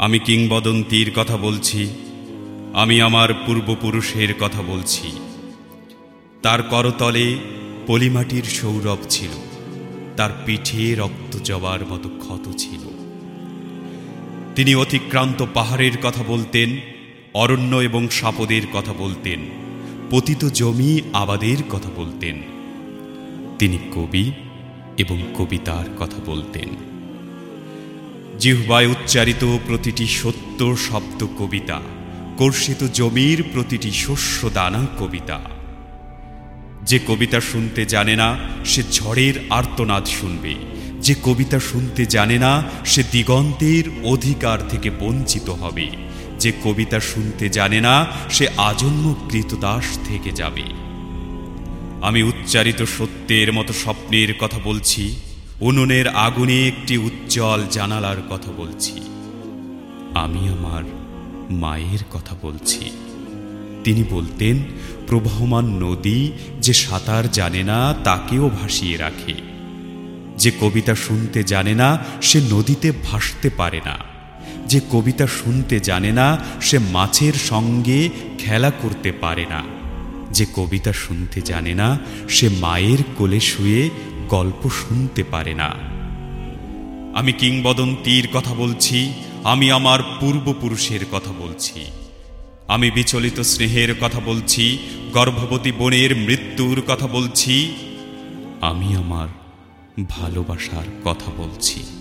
আমি কিংবদন্তির কথা বলছি, আমি আমার পূর্বপুরুষের কথা বলছি। তার করতলে পলিমাটির সৌরভ ছিল, তার পিঠে রক্ত জবার মতো ক্ষত ছিল। তিনি অতিক্রান্ত পাহাড়ের কথা বলতেন, অরণ্য এবং সাপদের কথা বলতেন, পতিত জমি আবাদের কথা বলতেন। তিনি কবি এবং কবিতার কথা বলতেন। জিহ্বায় উচ্চারিত প্রতিটি সত্য শব্দ কবিতা, কর্ষিত জমির প্রতিটি শস্য দানা কবিতা। যে কবিতা শুনতে জানে না, সে ঝড়ের আর্তনাদ শুনবে। যে কবিতা শুনতে জানে না, সে দিগন্তের অধিকার থেকে বঞ্চিত হবে। যে কবিতা শুনতে জানে না, সে আজন্ম কৃতদাস থেকে যাবে। আমি উচ্চারিত সত্যের মতো স্বপ্নের কথা বলছি। উনুনের আগুনে একটি উজ্জ্বল জানালার কথা বলছি। আমি আমার মায়ের কথা বলছি। তিনি বলতেন, প্রবহমান নদী যে সাঁতার জানে না, তাকেও ভাসিয়ে রাখে। যে কবিতা শুনতে জানে না, সে নদীতে ভাসতে পারে না। যে কবিতা শুনতে জানে না, সে মাছের সঙ্গে খেলা করতে পারে না। যে কবিতা শুনতে জানে না, সে মায়ের কোলে শুয়ে গল্প শুনতে পারে না। আমি কিংবদন্তির কথা বলছি, আমি আমার পূর্বপুরুষের কথা বলছি। আমি বিচলিত স্নেহের কথা বলছি, গর্ভবতী বোনের মৃত্যুর কথা বলছি। আমি আমার ভালোবাসার কথা বলছি।